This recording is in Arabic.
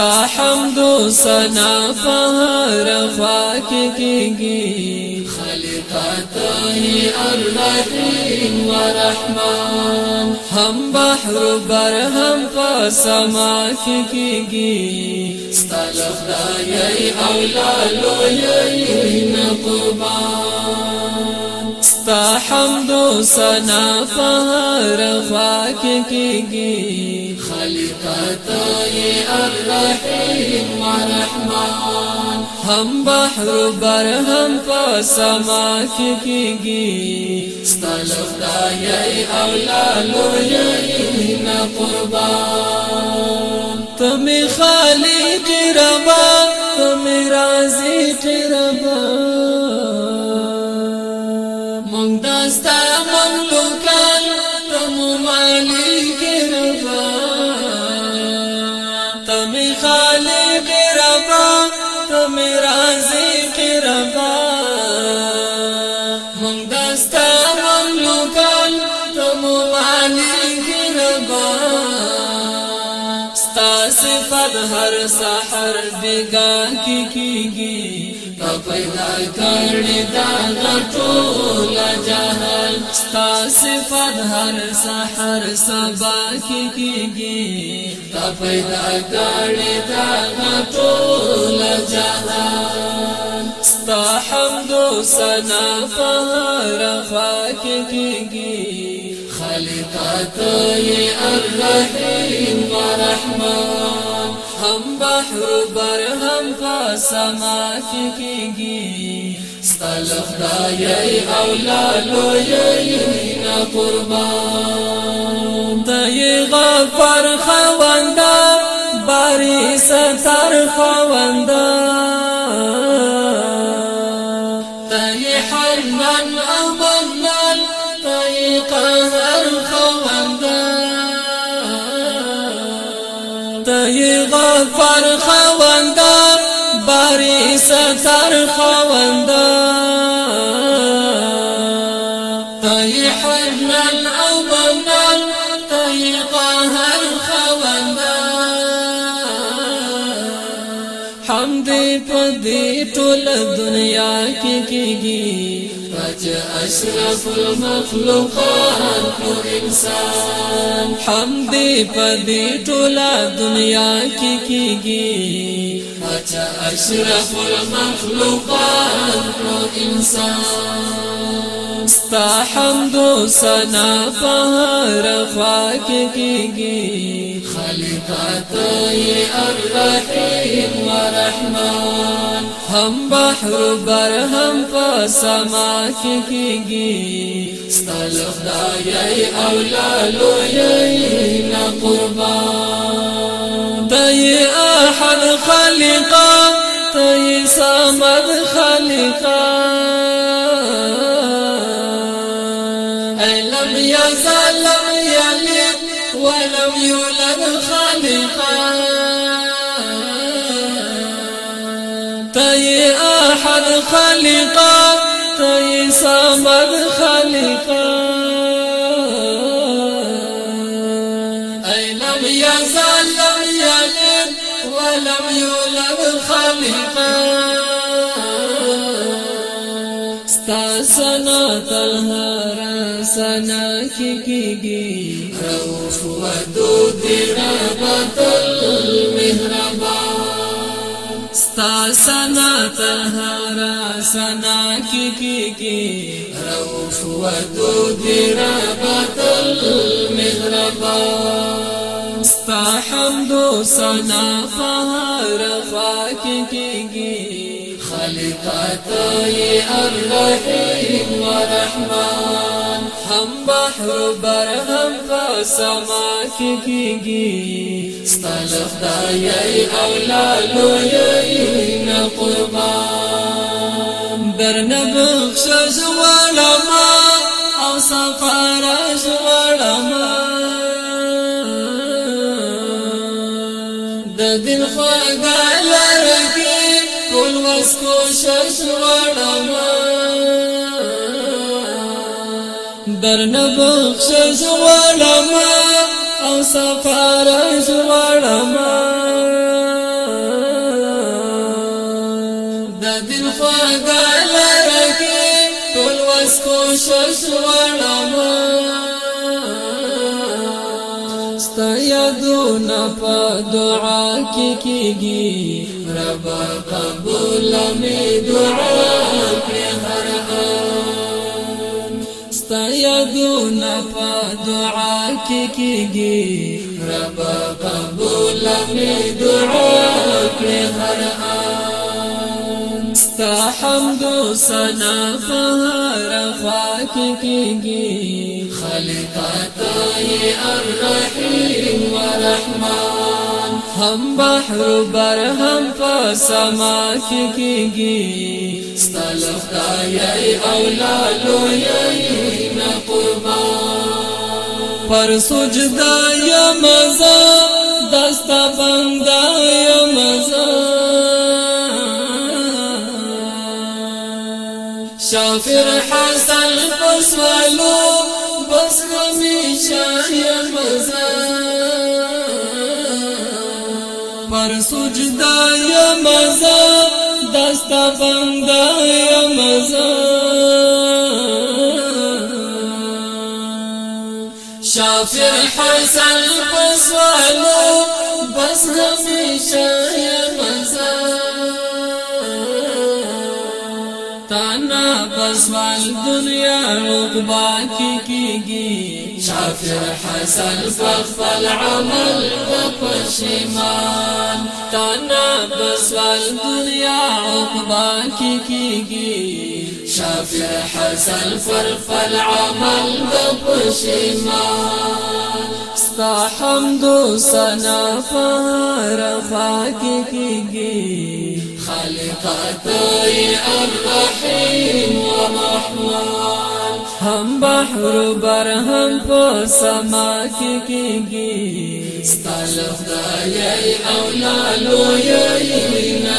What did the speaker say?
حمد و سنا فهر خواک کیگی خلقت الرحیم و رحمان۔ هم بحر بر هم فسما کیگی ستا لخدای اولالو یین قربان ستا حمد و سنا فهر خواک کیگی خلقتا یہ الرحیم و رحمان. هم بحر و برهم پا سما کیگی ستا لفتا یہ اولالو یہی نقربان تم خالق صفت هر سحر بگا کی کیگی تا پیدا کړی دا غټول جهان ستا صفت هر سحر سبا کی کیگی تا پیدا کړی دا غټول جهان ستا حمد و سنا فهر خواک کیگی خالقات الرحیم و رحمان بر هم په سما کې کېږي ستل خدای او لالو یې نه قربان. ته غفر خواندا باري ستر خواندا ته حنان او منان ته قهر خواندا ته غفر خواندا ستر خوند پدی ټول دنیا کې کیږي فج اشرف المخلوقات کو انسان. حمد پدی ټول دنیا کې کیږي فج اشرف المخلوقات کو انسان. ستا حمد و سنا فهر خواک کیگی؟ خالقات الرحیم و رحمان هم بحر بر هم فسما کیگی. ستلخ دای اولالو یین قربان. دی احد خالقا دی سمد خالقا لم يزل لم يلد ولم يولد خالقا خلقا تي صمد خلقا أي لم يزل لم يلد ولم يولد خالقا سنا تلهر سنا کی کیگی روح ودود سنا تلهر سنا کی کیگی روح ودود ربط المهربان ستا حمد و سنا فهر خواک کیگی خالقات الرحيم ورحمن هم بحر بر هم فسما کیگی استلف دايي اولالو يين قربان درن بخش زوالما أو سفر برنبخ زوالما او سفار زوالما دا دل خواگا لرکی تول وسکوش زوالما ستا یادونا پا دعا کی کیگی ربا قبول می دعا کری دعا کې کیږي رب قبول می دعا کړې هر آن ستا حمد و ثنا په هر خوا کې کیږي خالقتي الرحيم ورحمن هم بحر بر هم په سما کې کیږي ستلف دایي اولادو یې نه قربان. پر سجدا یا مزا دستا بندا یا مزا شافر حسن بسوالو بس همیشه یا مزا پر سجدا یا مزا شافر حسن پسوالو بس همیشه یمزا تانا بسوال دنیا عقبا کی کیگی شافر حسن فخفل عمل بپشمان تانا بسوال دنیا عقبا کی کیگی شافر حسن فرفل عمل بپشمان ستا حمد و سنا پر خاکی کیگی خالقتي الرحيم ورحمن هم بحر بر هم په سما کې کېږي ستلف دایي اولادو یې نه